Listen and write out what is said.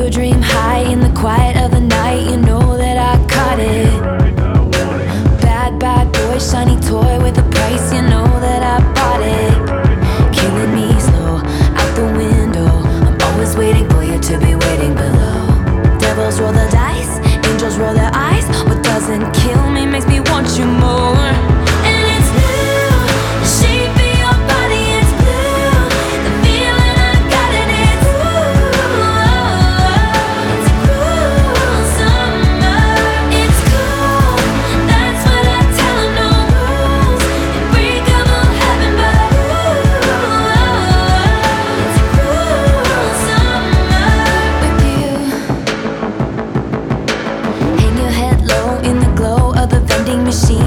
fever dream high in the quiet of the night. You know that I caught it. Bad, bad boy, shiny toy. machine.